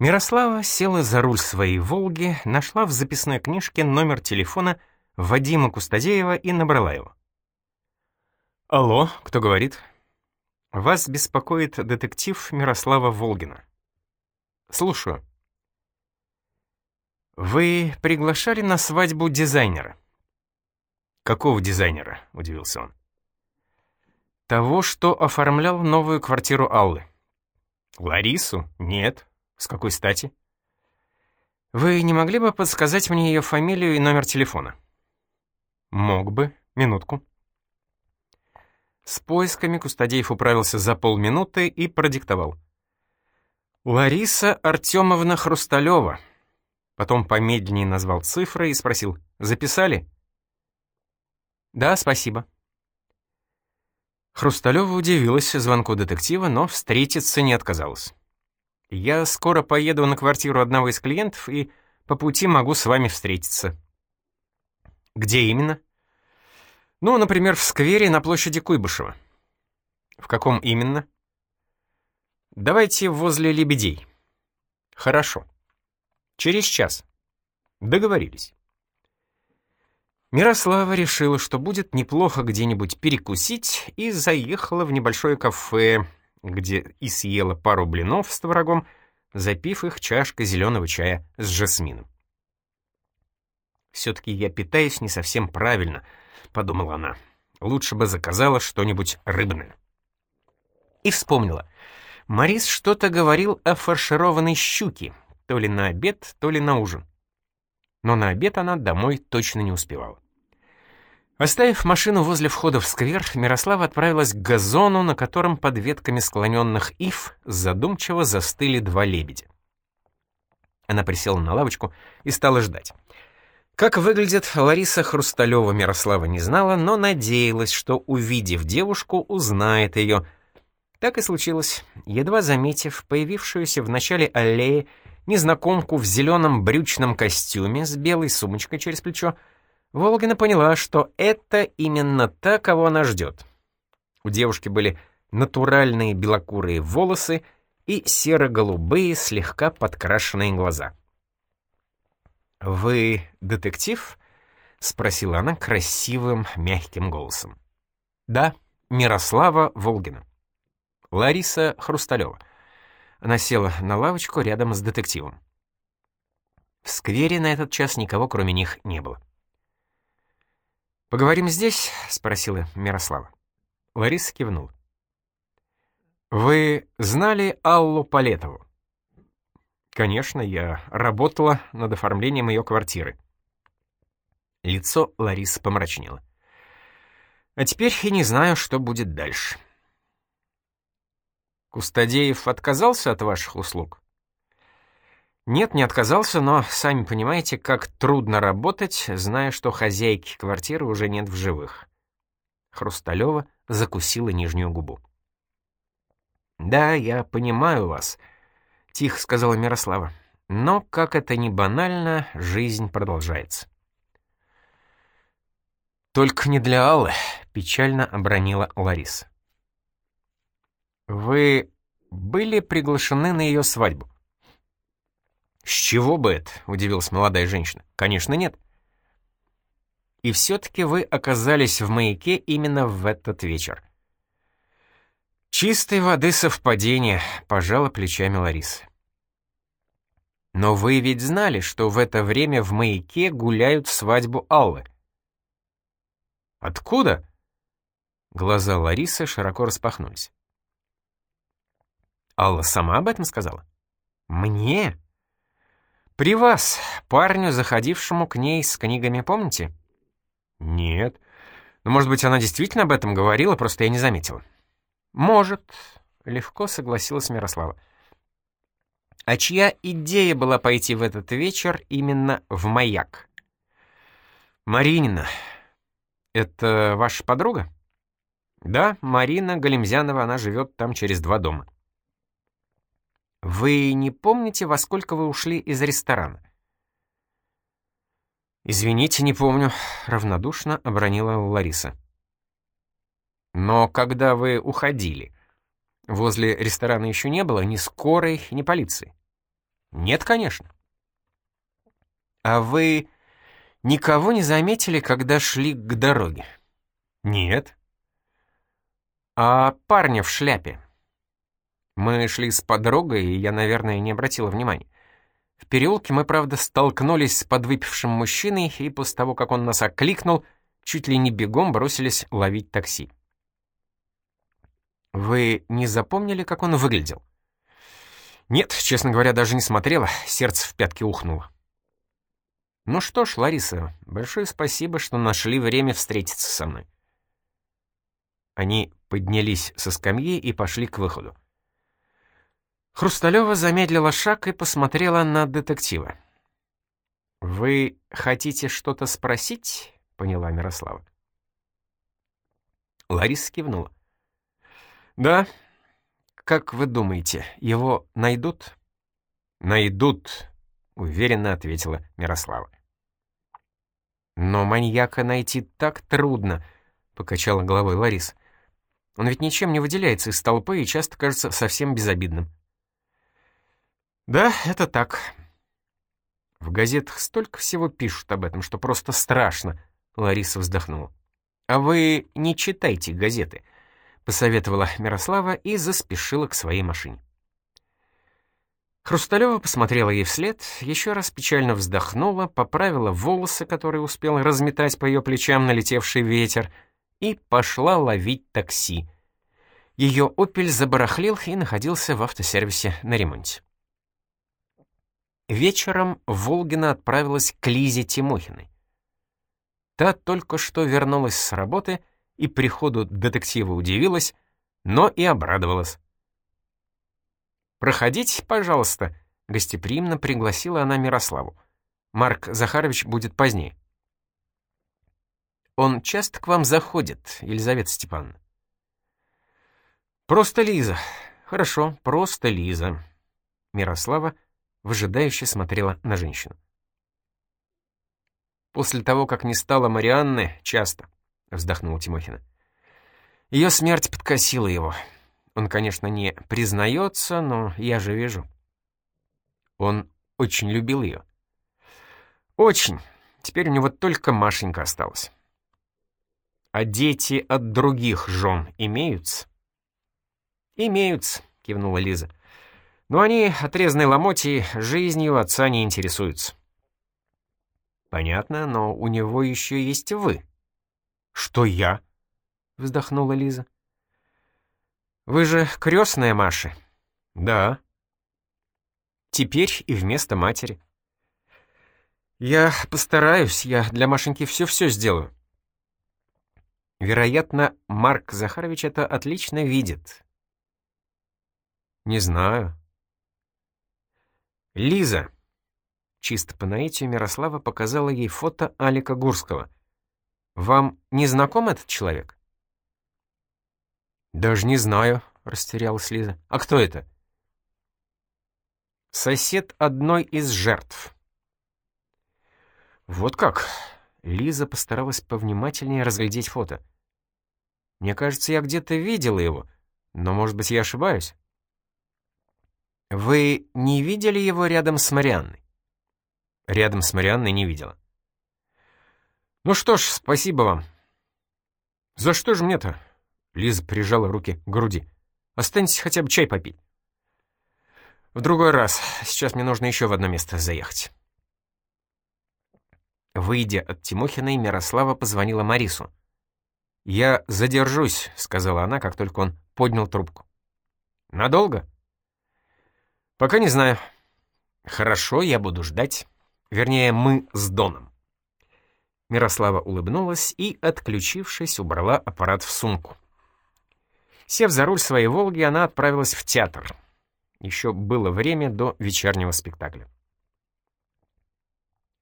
Мирослава села за руль своей «Волги», нашла в записной книжке номер телефона Вадима Кустадеева и набрала его. «Алло, кто говорит?» «Вас беспокоит детектив Мирослава Волгина». «Слушаю». «Вы приглашали на свадьбу дизайнера?» «Какого дизайнера?» — удивился он. «Того, что оформлял новую квартиру Аллы». «Ларису? Нет. С какой стати?» «Вы не могли бы подсказать мне ее фамилию и номер телефона?» «Мог бы. Минутку». С поисками Кустадеев управился за полминуты и продиктовал. «Лариса Артемовна Хрусталева». Потом помедленнее назвал цифры и спросил, «Записали?» «Да, спасибо». Хрусталева удивилась звонку детектива, но встретиться не отказалась. «Я скоро поеду на квартиру одного из клиентов и по пути могу с вами встретиться». «Где именно?» Ну, например, в сквере на площади Куйбышева. В каком именно? Давайте возле лебедей. Хорошо. Через час. Договорились. Мирослава решила, что будет неплохо где-нибудь перекусить, и заехала в небольшое кафе, где и съела пару блинов с творогом, запив их чашкой зеленого чая с жасмином. «Все-таки я питаюсь не совсем правильно», — подумала она. «Лучше бы заказала что-нибудь рыбное». И вспомнила. Морис что-то говорил о фаршированной щуке, то ли на обед, то ли на ужин. Но на обед она домой точно не успевала. Оставив машину возле входа в сквер, Мирослава отправилась к газону, на котором под ветками склоненных ив задумчиво застыли два лебедя. Она присела на лавочку и стала ждать. Как выглядит Лариса Хрусталева, Мирослава не знала, но надеялась, что, увидев девушку, узнает ее. Так и случилось. Едва заметив появившуюся в начале аллеи незнакомку в зеленом брючном костюме с белой сумочкой через плечо, Волгина поняла, что это именно та, кого она ждет. У девушки были натуральные белокурые волосы и серо-голубые, слегка подкрашенные глаза. «Вы детектив?» — спросила она красивым, мягким голосом. «Да, Мирослава Волгина. Лариса Хрусталева». Она села на лавочку рядом с детективом. В сквере на этот час никого, кроме них, не было. «Поговорим здесь?» — спросила Мирослава. Лариса кивнула. «Вы знали Аллу Палетову?» Конечно, я работала над оформлением ее квартиры. Лицо Ларисы помрачнело. А теперь и не знаю, что будет дальше. Кустадеев отказался от ваших услуг? Нет, не отказался, но сами понимаете, как трудно работать, зная, что хозяйки квартиры уже нет в живых. Хрусталева закусила нижнюю губу. «Да, я понимаю вас», — тихо сказала Мирослава. «Но, как это ни банально, жизнь продолжается». «Только не для Аллы», — печально обронила Лариса. «Вы были приглашены на ее свадьбу?» «С чего бы это?» — удивилась молодая женщина. «Конечно, нет». «И все-таки вы оказались в маяке именно в этот вечер. «Чистой воды совпадение», — пожала плечами Лариса. «Но вы ведь знали, что в это время в маяке гуляют свадьбу Аллы?» «Откуда?» Глаза Ларисы широко распахнулись. «Алла сама об этом сказала?» «Мне?» «При вас, парню, заходившему к ней с книгами, помните?» «Нет. Но, может быть, она действительно об этом говорила, просто я не заметила». «Может», — легко согласилась Мирослава. «А чья идея была пойти в этот вечер именно в маяк?» «Маринина. Это ваша подруга?» «Да, Марина Галимзянова, она живет там через два дома». «Вы не помните, во сколько вы ушли из ресторана?» «Извините, не помню», — равнодушно обронила Лариса. Но когда вы уходили, возле ресторана еще не было ни скорой, ни полиции. Нет, конечно. А вы никого не заметили, когда шли к дороге? Нет. А парня в шляпе? Мы шли с подругой, и я, наверное, не обратила внимания. В переулке мы, правда, столкнулись с подвыпившим мужчиной, и после того, как он нас окликнул, чуть ли не бегом бросились ловить такси. Вы не запомнили, как он выглядел? Нет, честно говоря, даже не смотрела, сердце в пятки ухнуло. Ну что ж, Лариса, большое спасибо, что нашли время встретиться со мной. Они поднялись со скамьи и пошли к выходу. Хрусталева замедлила шаг и посмотрела на детектива. «Вы хотите что-то спросить?» — поняла Мирослава. Лариса кивнула. «Да. Как вы думаете, его найдут?» «Найдут», — уверенно ответила Мирослава. «Но маньяка найти так трудно», — покачала головой Лариса. «Он ведь ничем не выделяется из толпы и часто кажется совсем безобидным». Да, это так. В газетах столько всего пишут об этом, что просто страшно, Лариса вздохнула. А вы не читайте газеты, посоветовала Мирослава и заспешила к своей машине. Хрусталева посмотрела ей вслед, еще раз печально вздохнула, поправила волосы, которые успела разметать по ее плечам налетевший ветер, и пошла ловить такси. Ее «Опель» забарахлил и находился в автосервисе на ремонте. Вечером Волгина отправилась к Лизе Тимохиной. Та только что вернулась с работы и приходу детектива удивилась, но и обрадовалась. «Проходите, пожалуйста», — гостеприимно пригласила она Мирославу. «Марк Захарович будет позднее». «Он часто к вам заходит, Елизавета Степановна?» «Просто Лиза. Хорошо, просто Лиза». Мирослава выжидающе смотрела на женщину. «После того, как не стало Марианны, часто», — вздохнула Тимохина. «Ее смерть подкосила его. Он, конечно, не признается, но я же вижу. Он очень любил ее. Очень. Теперь у него только Машенька осталась. А дети от других жен имеются?» «Имеются», — кивнула Лиза. Но они, отрезанные ломоти, жизнью отца не интересуются. Понятно, но у него еще есть вы. Что я? Вздохнула Лиза. Вы же крестная Маши. Да. Теперь и вместо матери. Я постараюсь, я для Машеньки все-все сделаю. Вероятно, Марк Захарович это отлично видит. Не знаю, «Лиза!» Чисто по наитию Мирослава показала ей фото Алика Гурского. «Вам не знаком этот человек?» «Даже не знаю», — растерялась Лиза. «А кто это?» «Сосед одной из жертв». «Вот как?» Лиза постаралась повнимательнее разглядеть фото. «Мне кажется, я где-то видела его, но, может быть, я ошибаюсь?» «Вы не видели его рядом с Марианной?» «Рядом с Марианной не видела». «Ну что ж, спасибо вам». «За что же мне-то?» Лиза прижала руки к груди. «Останьтесь хотя бы чай попить». «В другой раз. Сейчас мне нужно еще в одно место заехать». Выйдя от Тимохиной, Мирослава позвонила Марису. «Я задержусь», — сказала она, как только он поднял трубку. «Надолго?» «Пока не знаю». «Хорошо, я буду ждать. Вернее, мы с Доном». Мирослава улыбнулась и, отключившись, убрала аппарат в сумку. Сев за руль своей «Волги», она отправилась в театр. Еще было время до вечернего спектакля.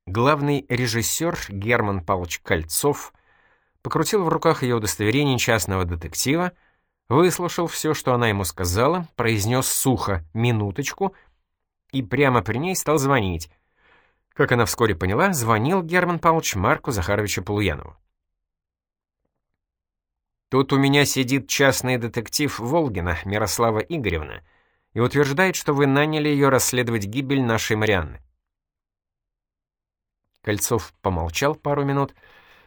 Главный режиссер Герман Павлович Кольцов покрутил в руках ее удостоверение частного детектива, выслушал все, что она ему сказала, произнес сухо «минуточку» и прямо при ней стал звонить. Как она вскоре поняла, звонил Герман Павлович Марку Захаровичу Полуянову. «Тут у меня сидит частный детектив Волгина Мирослава Игоревна. и утверждает, что вы наняли ее расследовать гибель нашей Марианны. Кольцов помолчал пару минут,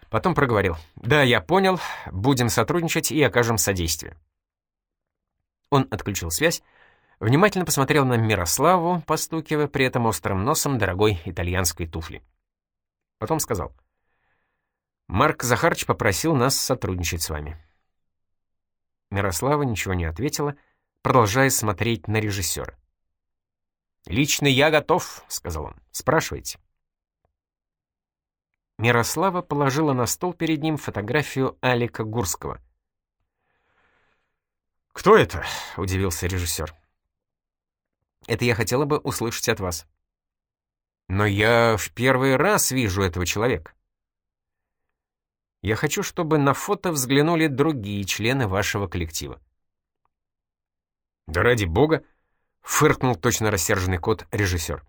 потом проговорил. «Да, я понял, будем сотрудничать и окажем содействие». Он отключил связь, внимательно посмотрел на Мирославу, постукивая при этом острым носом дорогой итальянской туфли. Потом сказал. «Марк Захарч попросил нас сотрудничать с вами». Мирослава ничего не ответила, — продолжая смотреть на режиссера. «Лично я готов», — сказал он. «Спрашивайте». Мирослава положила на стол перед ним фотографию Алика Гурского. «Кто это?» — удивился режиссер. «Это я хотела бы услышать от вас». «Но я в первый раз вижу этого человека». «Я хочу, чтобы на фото взглянули другие члены вашего коллектива». «Да ради бога!» — фыркнул точно рассерженный кот режиссер.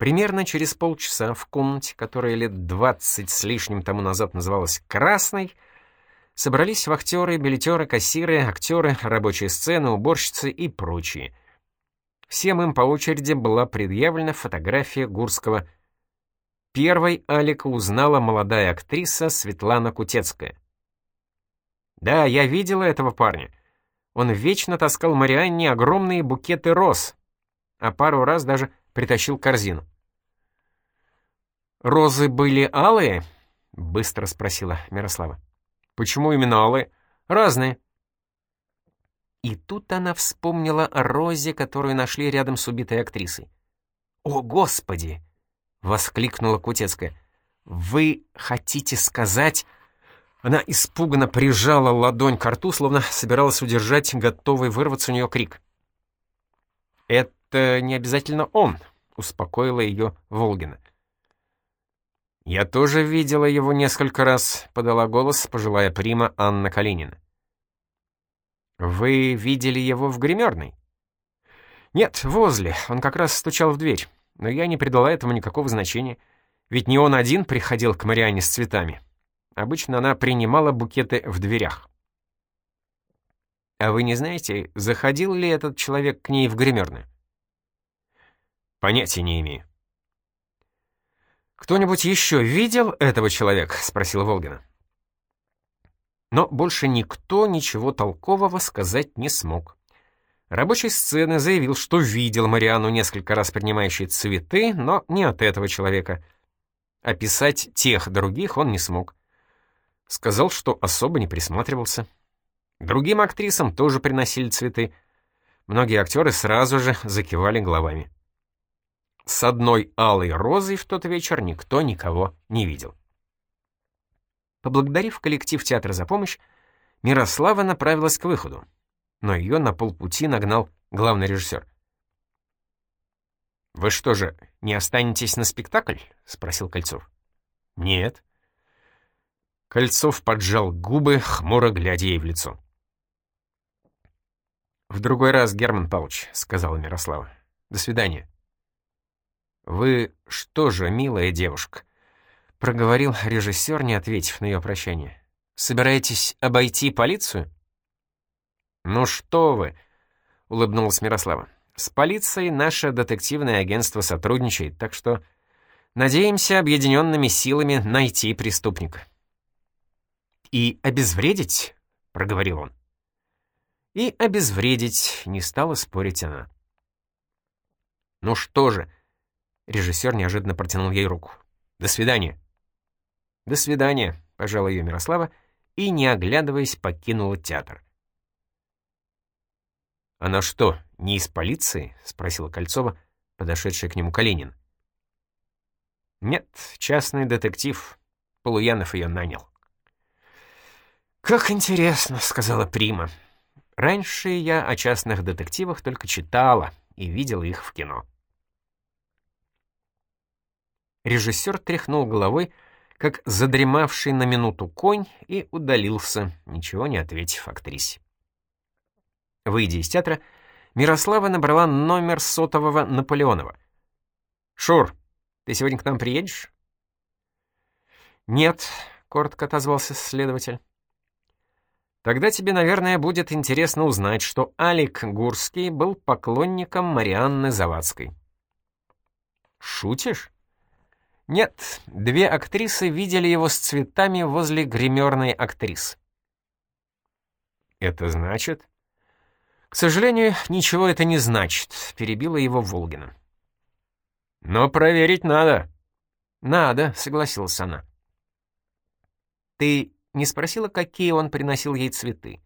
Примерно через полчаса в комнате, которая лет двадцать с лишним тому назад называлась «Красной», собрались вахтеры, билетеры, кассиры, актеры, рабочие сцены, уборщицы и прочие. Всем им по очереди была предъявлена фотография Гурского. Первой Алика узнала молодая актриса Светлана Кутецкая. «Да, я видела этого парня. Он вечно таскал Марианне огромные букеты роз, а пару раз даже притащил корзину. «Розы были алые?» — быстро спросила Мирослава. «Почему именно алые? Разные». И тут она вспомнила о розе, которую нашли рядом с убитой актрисой. «О, Господи!» — воскликнула Кутецкая. «Вы хотите сказать...» Она испуганно прижала ладонь к рту, словно собиралась удержать готовый вырваться у нее крик. «Это не обязательно он», — успокоила ее Волгина. «Я тоже видела его несколько раз», — подала голос пожилая прима Анна Калинина. «Вы видели его в гримерной?» «Нет, возле. Он как раз стучал в дверь. Но я не придала этому никакого значения. Ведь не он один приходил к Мариане с цветами. Обычно она принимала букеты в дверях. А вы не знаете, заходил ли этот человек к ней в гримерную? Понятия не имею. «Кто-нибудь еще видел этого человека?» — спросил Волгина. Но больше никто ничего толкового сказать не смог. Рабочий сцены заявил, что видел Мариану несколько раз принимающей цветы, но не от этого человека. Описать тех других он не смог. Сказал, что особо не присматривался. Другим актрисам тоже приносили цветы. Многие актеры сразу же закивали головами. С одной алой розой в тот вечер никто никого не видел. Поблагодарив коллектив театра за помощь, Мирослава направилась к выходу, но ее на полпути нагнал главный режиссер. «Вы что же, не останетесь на спектакль?» — спросил Кольцов. «Нет», Кольцов поджал губы, хмуро глядя ей в лицо. «В другой раз, Герман Павлович», — сказала Мирослава. «До свидания». «Вы что же, милая девушка?» — проговорил режиссер, не ответив на ее прощание. «Собираетесь обойти полицию?» «Ну что вы!» — улыбнулась Мирослава. «С полицией наше детективное агентство сотрудничает, так что надеемся объединенными силами найти преступника» и обезвредить?» — проговорил он. «И обезвредить», — не стала спорить она. «Ну что же?» — режиссер неожиданно протянул ей руку. «До свидания». «До свидания», — пожала ее Мирослава и, не оглядываясь, покинула театр. «Она что, не из полиции?» — спросила Кольцова, подошедшая к нему Калинин. «Нет, частный детектив. Полуянов ее нанял». «Как интересно», — сказала Прима. «Раньше я о частных детективах только читала и видела их в кино». Режиссер тряхнул головой, как задремавший на минуту конь, и удалился, ничего не ответив актрисе. Выйдя из театра, Мирослава набрала номер сотового Наполеонова. «Шур, ты сегодня к нам приедешь?» «Нет», — коротко отозвался следователь. Тогда тебе, наверное, будет интересно узнать, что Алик Гурский был поклонником Марианны Завадской. Шутишь? Нет, две актрисы видели его с цветами возле гримерной актрисы. Это значит? К сожалению, ничего это не значит, перебила его Волгина. Но проверить надо. Надо, согласилась она. Ты не спросила, какие он приносил ей цветы?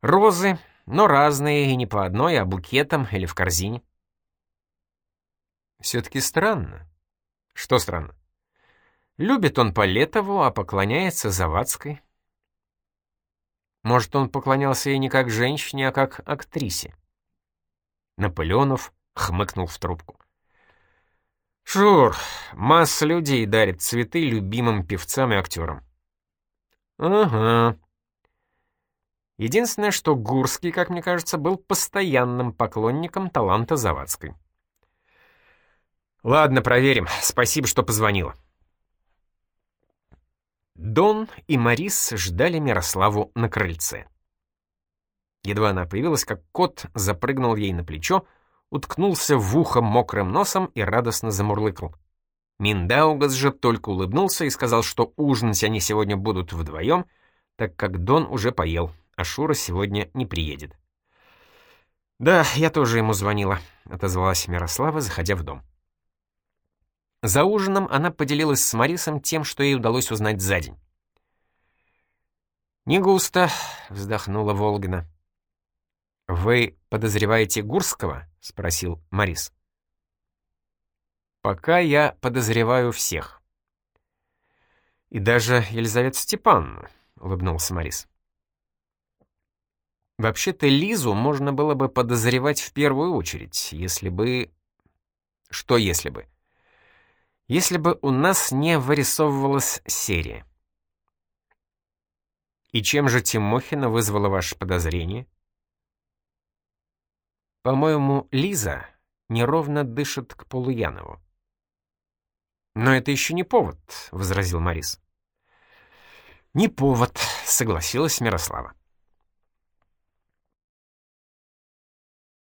Розы, но разные, и не по одной, а букетом или в корзине. Все-таки странно. Что странно? Любит он Полетову, а поклоняется Завадской. Может, он поклонялся ей не как женщине, а как актрисе. Наполеонов хмыкнул в трубку. «Шур, масса людей дарит цветы любимым певцам и актерам». «Ага». Единственное, что Гурский, как мне кажется, был постоянным поклонником таланта Завадской. Ладно, проверим. Спасибо, что позвонила. Дон и Марис ждали Мирославу на крыльце. Едва она появилась, как кот запрыгнул ей на плечо, уткнулся в ухо мокрым носом и радостно замурлыкал. Миндаугас же только улыбнулся и сказал, что ужинать они сегодня будут вдвоем, так как Дон уже поел, а Шура сегодня не приедет. «Да, я тоже ему звонила», — отозвалась Мирослава, заходя в дом. За ужином она поделилась с Марисом тем, что ей удалось узнать за день. «Не густо», — вздохнула Волгина. «Вы подозреваете Гурского?» — спросил Марис. «Пока я подозреваю всех». «И даже Елизавету Степановну», — улыбнулся Марис. «Вообще-то Лизу можно было бы подозревать в первую очередь, если бы...» «Что если бы?» Если бы у нас не вырисовывалась серия. И чем же Тимохина вызвала ваше подозрение? По-моему, Лиза неровно дышит к Полуянову. «Но это еще не повод», — возразил Морис. «Не повод», — согласилась Мирослава.